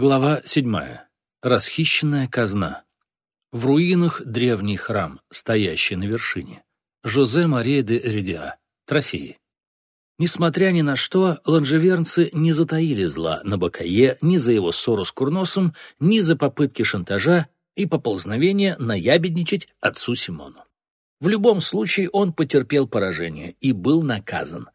Глава седьмая. Расхищенная казна. В руинах древний храм, стоящий на вершине. Жозе Мария де Редиа. Трофеи. Несмотря ни на что, ланжевернцы не затаили зла на Бакае ни за его ссору с Курносом, ни за попытки шантажа и поползновения наябедничать отцу Симону. В любом случае он потерпел поражение и был наказан.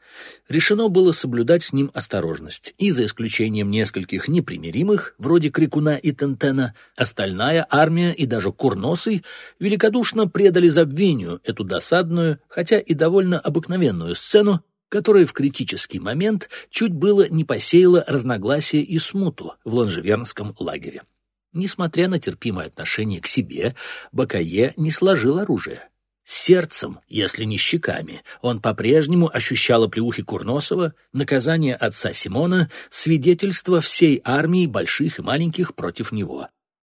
Решено было соблюдать с ним осторожность, и за исключением нескольких непримиримых, вроде Крикуна и Тентена, остальная армия и даже Курносый великодушно предали забвению эту досадную, хотя и довольно обыкновенную сцену, которая в критический момент чуть было не посеяла разногласия и смуту в ланжевернском лагере. Несмотря на терпимое отношение к себе, Бакае не сложил оружие. Сердцем, если не щеками, он по-прежнему ощущал оплеухи Курносова, наказание отца Симона, свидетельство всей армии больших и маленьких против него.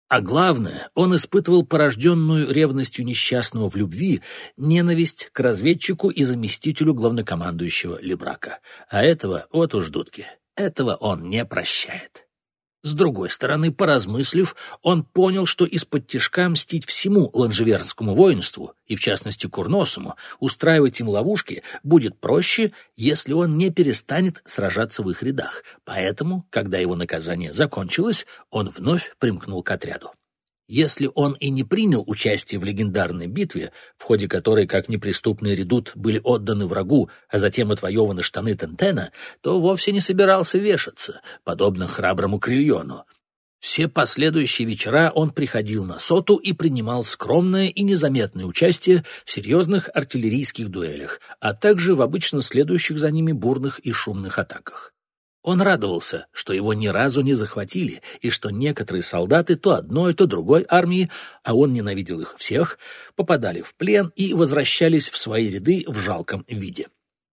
А главное, он испытывал порожденную ревностью несчастного в любви ненависть к разведчику и заместителю главнокомандующего Лебрака. А этого, вот уж дудки, этого он не прощает. С другой стороны, поразмыслив, он понял, что из-под тяжка мстить всему ланжевернскому воинству, и в частности Курносому, устраивать им ловушки будет проще, если он не перестанет сражаться в их рядах. Поэтому, когда его наказание закончилось, он вновь примкнул к отряду. Если он и не принял участие в легендарной битве, в ходе которой, как неприступный редут, были отданы врагу, а затем отвоеваны штаны Тентена, то вовсе не собирался вешаться, подобно храброму Крильону. Все последующие вечера он приходил на соту и принимал скромное и незаметное участие в серьезных артиллерийских дуэлях, а также в обычно следующих за ними бурных и шумных атаках. Он радовался, что его ни разу не захватили, и что некоторые солдаты то одной, то другой армии, а он ненавидел их всех, попадали в плен и возвращались в свои ряды в жалком виде.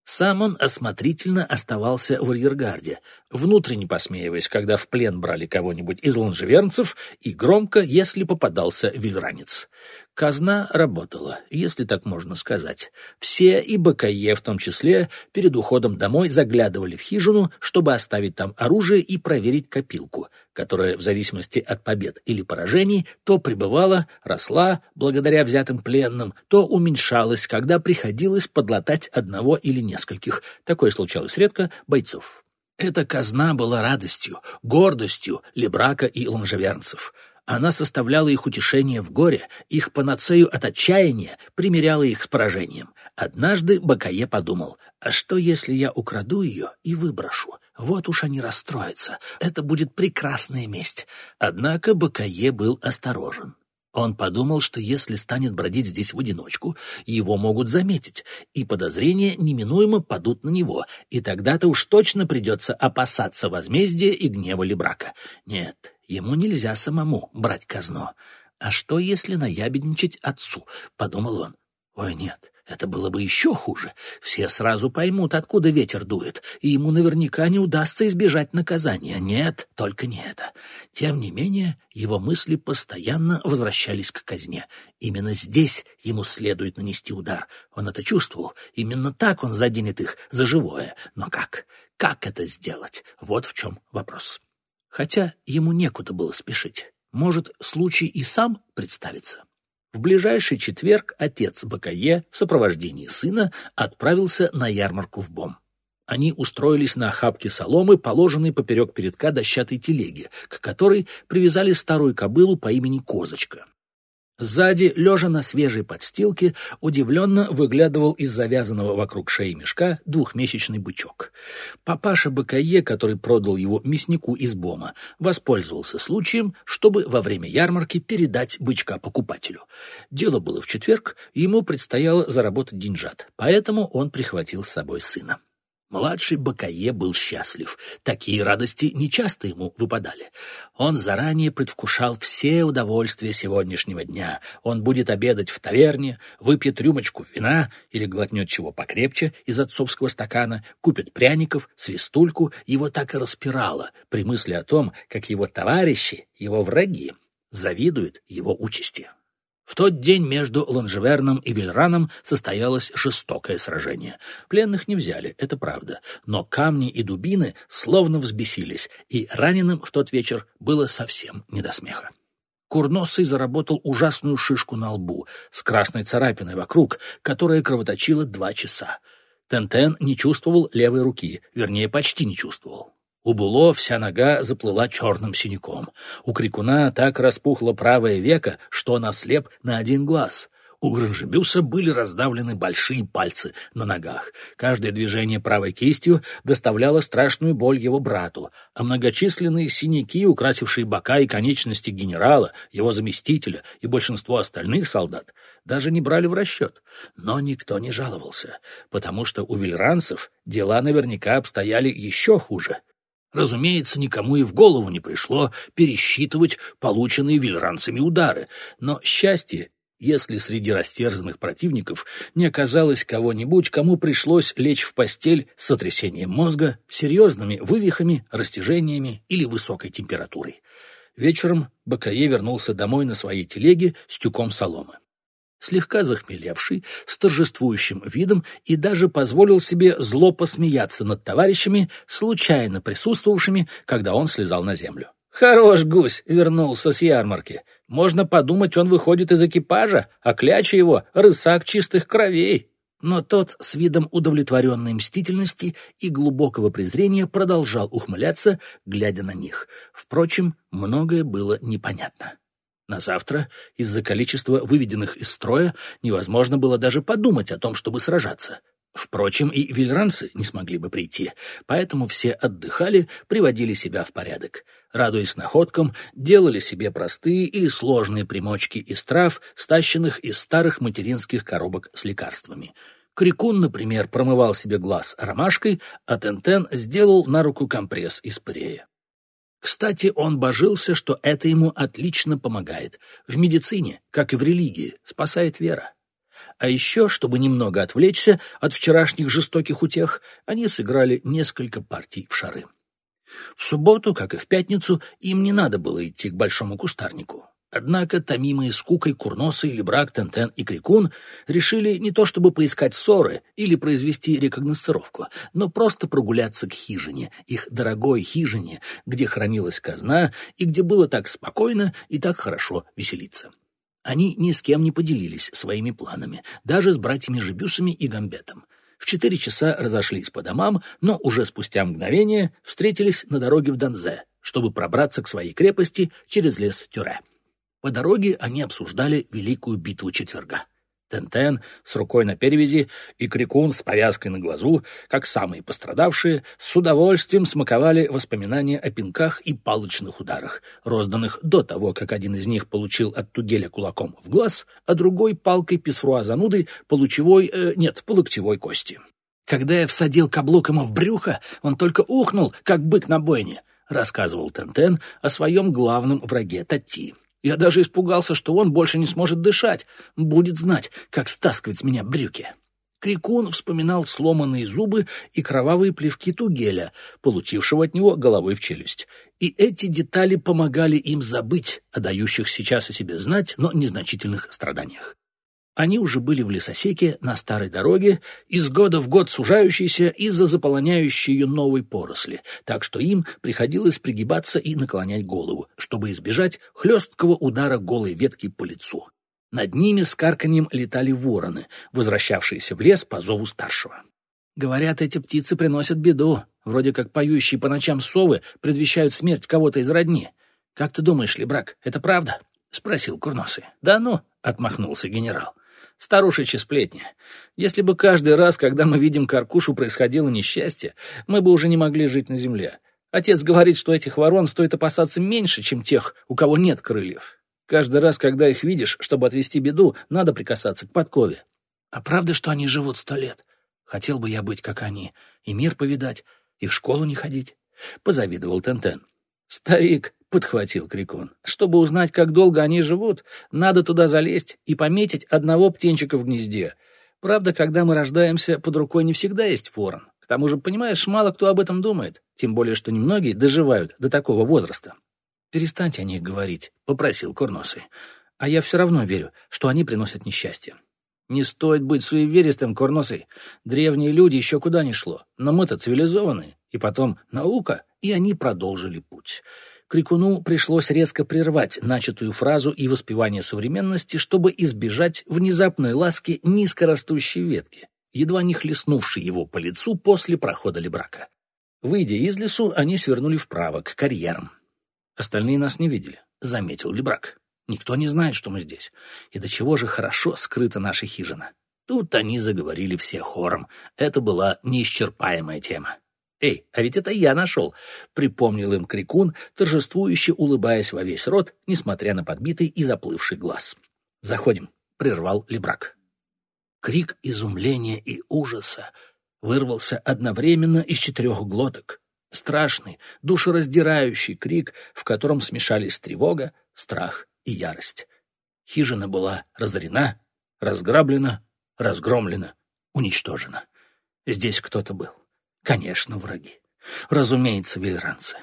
Сам он осмотрительно оставался в арьергарде, внутренне посмеиваясь, когда в плен брали кого-нибудь из лонжевернцев, и громко, если попадался вильранец. Казна работала, если так можно сказать. Все, и Бакае в том числе, перед уходом домой заглядывали в хижину, чтобы оставить там оружие и проверить копилку, которая, в зависимости от побед или поражений, то пребывала, росла благодаря взятым пленным, то уменьшалась, когда приходилось подлатать одного или нескольких, такое случалось редко, бойцов. Эта казна была радостью, гордостью Лебрака и лонжевернцев — она составляла их утешение в горе, их панацею от отчаяния, примеряла их с поражением. Однажды Бакае подумал, а что, если я украду ее и выброшу? Вот уж они расстроятся. Это будет прекрасная месть. Однако Бакае был осторожен. Он подумал, что если станет бродить здесь в одиночку, его могут заметить, и подозрения неминуемо падут на него, и тогда-то уж точно придется опасаться возмездия и гнева Лебрака. Нет, Ему нельзя самому брать казну. А что, если наябедничать отцу? — подумал он. Ой, нет, это было бы еще хуже. Все сразу поймут, откуда ветер дует, и ему наверняка не удастся избежать наказания. Нет, только не это. Тем не менее, его мысли постоянно возвращались к казне. Именно здесь ему следует нанести удар. Он это чувствовал. Именно так он заденет их за живое. Но как? Как это сделать? Вот в чем вопрос хотя ему некуда было спешить. Может, случай и сам представится. В ближайший четверг отец Бакае в сопровождении сына отправился на ярмарку в Бом. Они устроились на охапке соломы, положенной поперек передка дощатой телеги, к которой привязали старую кобылу по имени Козочка. Сзади, лежа на свежей подстилке, удивленно выглядывал из завязанного вокруг шеи мешка двухмесячный бычок. Папаша Бакае, который продал его мяснику из Бома, воспользовался случаем, чтобы во время ярмарки передать бычка покупателю. Дело было в четверг, ему предстояло заработать деньжат, поэтому он прихватил с собой сына. Младший Бакае был счастлив. Такие радости нечасто ему выпадали. Он заранее предвкушал все удовольствия сегодняшнего дня. Он будет обедать в таверне, выпьет рюмочку вина или глотнет чего покрепче из отцовского стакана, купит пряников, свистульку. Его так и распирало при мысли о том, как его товарищи, его враги, завидуют его участи. В тот день между Ланжеверном и Вильраном состоялось жестокое сражение. Пленных не взяли, это правда, но камни и дубины словно взбесились, и раненым в тот вечер было совсем не до смеха. Курносый заработал ужасную шишку на лбу с красной царапиной вокруг, которая кровоточила два часа. Тентен не чувствовал левой руки, вернее, почти не чувствовал. У Було вся нога заплыла черным синяком. У Крикуна так распухло правое веко, что он ослеп на один глаз. У Гранжебюса были раздавлены большие пальцы на ногах. Каждое движение правой кистью доставляло страшную боль его брату, а многочисленные синяки, украсившие бока и конечности генерала, его заместителя и большинство остальных солдат, даже не брали в расчет. Но никто не жаловался, потому что у вильранцев дела наверняка обстояли еще хуже. Разумеется, никому и в голову не пришло пересчитывать полученные вильранцами удары, но счастье, если среди растерзанных противников не оказалось кого-нибудь, кому пришлось лечь в постель с сотрясением мозга, серьезными вывихами, растяжениями или высокой температурой. Вечером Бакае вернулся домой на своей телеге с тюком соломы слегка захмелевший, с торжествующим видом и даже позволил себе зло посмеяться над товарищами, случайно присутствовавшими, когда он слезал на землю. «Хорош гусь!» — вернулся с ярмарки. «Можно подумать, он выходит из экипажа, а кляча его — рысак чистых кровей». Но тот с видом удовлетворенной мстительности и глубокого презрения продолжал ухмыляться, глядя на них. Впрочем, многое было непонятно. На завтра из-за количества выведенных из строя невозможно было даже подумать о том, чтобы сражаться. Впрочем, и вильранцы не смогли бы прийти, поэтому все отдыхали, приводили себя в порядок. Радуясь находкам, делали себе простые или сложные примочки из трав, стащенных из старых материнских коробок с лекарствами. Крикун, например, промывал себе глаз ромашкой, а Тентен сделал на руку компресс из прея. Кстати, он божился, что это ему отлично помогает. В медицине, как и в религии, спасает вера. А еще, чтобы немного отвлечься от вчерашних жестоких утех, они сыграли несколько партий в шары. В субботу, как и в пятницу, им не надо было идти к большому кустарнику. Однако, томимые скукой Курноса или Брак, Тентен и Крикун решили не то чтобы поискать ссоры или произвести рекогносцировку, но просто прогуляться к хижине, их дорогой хижине, где хранилась казна и где было так спокойно и так хорошо веселиться. Они ни с кем не поделились своими планами, даже с братьями Жебюсами и Гамбетом. В четыре часа разошлись по домам, но уже спустя мгновение встретились на дороге в Донзе, чтобы пробраться к своей крепости через лес Тюре. По дороге они обсуждали великую битву четверга. Тентен с рукой на перевязи и Крикун с повязкой на глазу, как самые пострадавшие, с удовольствием смаковали воспоминания о пинках и палочных ударах, розданных до того, как один из них получил от Тугеля кулаком в глаз, а другой палкой писфруа зануды по лучевой, э, нет, по локтевой кости. Когда я всадил каблук ему в брюхо, он только ухнул, как бык на бойне, рассказывал Тентен о своем главном враге Тати. Я даже испугался, что он больше не сможет дышать, будет знать, как стаскивать с меня брюки. Крикун вспоминал сломанные зубы и кровавые плевки Тугеля, получившего от него головой в челюсть. И эти детали помогали им забыть о дающих сейчас о себе знать, но незначительных страданиях. Они уже были в лесосеке на старой дороге, из года в год сужающейся из-за заполоняющей ее новой поросли, так что им приходилось пригибаться и наклонять голову, чтобы избежать хлесткого удара голой ветки по лицу. Над ними с карканьем летали вороны, возвращавшиеся в лес по зову старшего. Говорят, эти птицы приносят беду, вроде как поющие по ночам совы предвещают смерть кого-то из родни. Как ты думаешь, Лебрак, это правда? — спросил Курносый. «Да ну!» — отмахнулся генерал. Старушечьи сплетни. Если бы каждый раз, когда мы видим Каркушу, происходило несчастье, мы бы уже не могли жить на земле. Отец говорит, что этих ворон стоит опасаться меньше, чем тех, у кого нет крыльев. Каждый раз, когда их видишь, чтобы отвести беду, надо прикасаться к подкове. А правда, что они живут сто лет? Хотел бы я быть, как они, и мир повидать, и в школу не ходить. Позавидовал Тентен. Старик, — подхватил Крикон. «Чтобы узнать, как долго они живут, надо туда залезть и пометить одного птенчика в гнезде. Правда, когда мы рождаемся, под рукой не всегда есть ворон. К тому же, понимаешь, мало кто об этом думает, тем более, что немногие доживают до такого возраста». «Перестаньте о них говорить», — попросил Курносый. а я все равно верю, что они приносят несчастье. Не стоит быть суеверистым, курносый. Древние люди еще куда ни шло, но мы-то цивилизованные. И потом наука, и они продолжили путь. Крикуну пришлось резко прервать начатую фразу и воспевание современности, чтобы избежать внезапной ласки низкорастущей ветки, едва не хлестнувшей его по лицу после прохода лебрака. Выйдя из лесу, они свернули вправо, к карьерам. Остальные нас не видели, — заметил Лебрак. Никто не знает, что мы здесь. И до чего же хорошо скрыта наша хижина. Тут они заговорили все хором. Это была неисчерпаемая тема. «Эй, а ведь это я нашел!» — припомнил им Крикун, торжествующе улыбаясь во весь рот, несмотря на подбитый и заплывший глаз. «Заходим», — прервал Лебрак. Крик изумления и ужаса вырвался одновременно из четырех глоток. Страшный, душераздирающий крик, в котором смешались тревога, страх и ярость. Хижина была разорена, разграблена, разгромлена, уничтожена. Здесь кто-то был. Конечно, враги. Разумеется, вельранцы.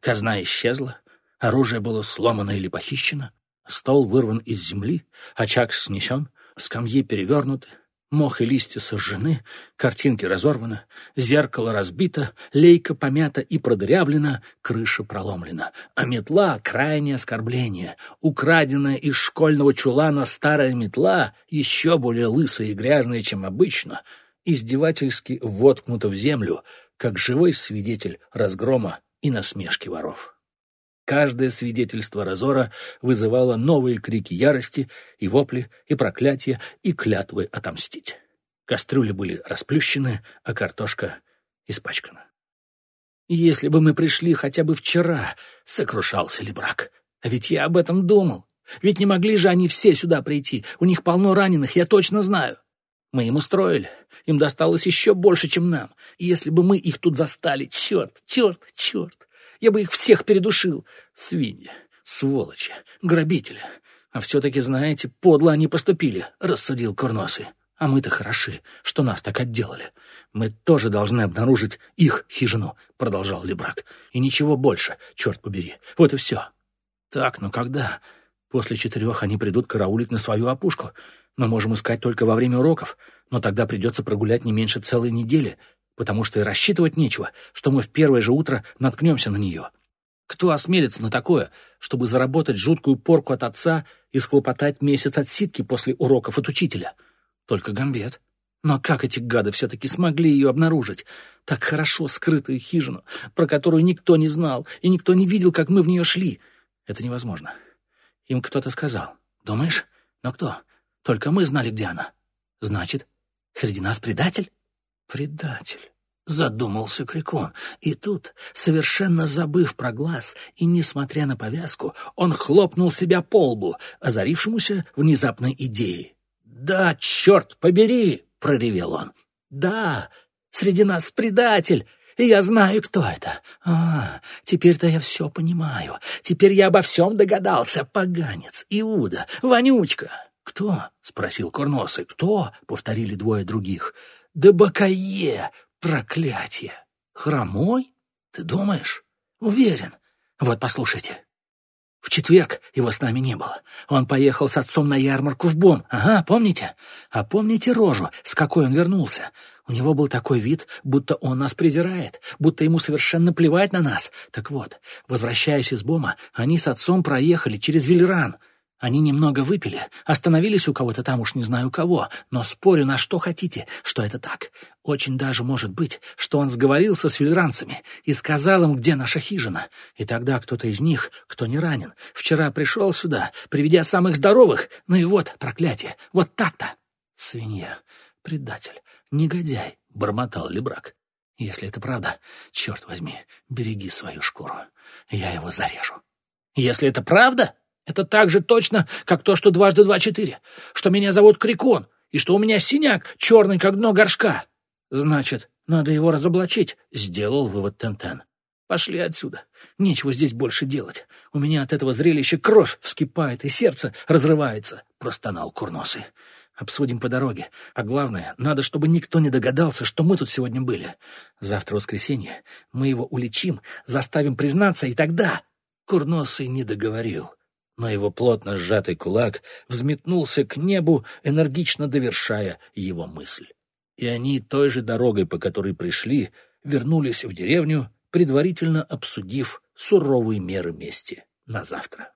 Казна исчезла, оружие было сломано или похищено, стол вырван из земли, очаг снесен, скамьи перевернуты, Мох и листья сожжены, картинки разорваны, зеркало разбито, лейка помята и продырявлена, крыша проломлена. А метла — крайнее оскорбление. Украденная из школьного чулана старая метла, еще более лысая и грязная, чем обычно, издевательски воткнута в землю, как живой свидетель разгрома и насмешки воров. Каждое свидетельство разора вызывало новые крики ярости и вопли, и проклятия, и клятвы отомстить. Кастрюли были расплющены, а картошка испачкана. «Если бы мы пришли хотя бы вчера», — сокрушался Лебрак. «А ведь я об этом думал. Ведь не могли же они все сюда прийти. У них полно раненых, я точно знаю. Мы им устроили. Им досталось еще больше, чем нам. И если бы мы их тут застали, черт, черт, черт, я бы их всех передушил. Свиньи, сволочи, грабители. А все-таки, знаете, подло они поступили, — рассудил Курносый. А мы-то хороши, что нас так отделали. Мы тоже должны обнаружить их хижину, — продолжал Лебрак. И ничего больше, черт побери. Вот и все. Так, ну когда? После четырех они придут караулить на свою опушку. Мы можем искать только во время уроков, но тогда придется прогулять не меньше целой недели, потому что и рассчитывать нечего, что мы в первое же утро наткнемся на нее. Кто осмелится на такое, чтобы заработать жуткую порку от отца и схлопотать месяц отсидки после уроков от учителя? Только Гамбет. Но как эти гады все-таки смогли ее обнаружить? Так хорошо скрытую хижину, про которую никто не знал, и никто не видел, как мы в нее шли. Это невозможно. Им кто-то сказал. Думаешь? Но кто? Только мы знали, где она. Значит, среди нас предатель? «Предатель», — задумался Крикон. И тут, совершенно забыв про глаз и несмотря на повязку, он хлопнул себя по лбу, озарившемуся внезапной идеей. «Да, черт побери!» — проревел он. «Да, среди нас предатель!» И я знаю, кто это. А, теперь-то я все понимаю. Теперь я обо всем догадался. Поганец, Иуда, Вонючка. «Кто?» — спросил Курносый. «Кто?» — повторили двое других. Да Бакае! Проклятие! Хромой? Ты думаешь? Уверен. Вот послушайте. В четверг его с нами не было. Он поехал с отцом на ярмарку в Бон. Ага, помните? А помните рожу, с какой он вернулся? У него был такой вид, будто он нас презирает, будто ему совершенно плевать на нас. Так вот, возвращаясь из Бома, они с отцом проехали через Вильран — они немного выпили, остановились у кого-то там, уж не знаю кого, но спорю на что хотите, что это так. Очень даже может быть, что он сговорился с вильранцами и сказал им, где наша хижина. И тогда кто-то из них, кто не ранен, вчера пришел сюда, приведя самых здоровых, ну и вот, проклятие, вот так-то. Свинья, предатель, негодяй, — бормотал Лебрак. Если это правда, черт возьми, береги свою шкуру. Я его зарежу. Если это правда, это так же точно, как то, что дважды два — четыре, что меня зовут Крикон, и что у меня синяк, черный, как дно горшка. Значит, надо его разоблачить, — сделал вывод Тентен. Пошли отсюда. Нечего здесь больше делать. У меня от этого зрелища кровь вскипает и сердце разрывается, — простонал Курносый. Обсудим по дороге. А главное, надо, чтобы никто не догадался, что мы тут сегодня были. Завтра воскресенье. Мы его уличим, заставим признаться, и тогда... Курносый не договорил. Но его плотно сжатый кулак взметнулся к небу, энергично довершая его мысль. И они той же дорогой, по которой пришли, вернулись в деревню, предварительно обсудив суровые меры мести на завтра.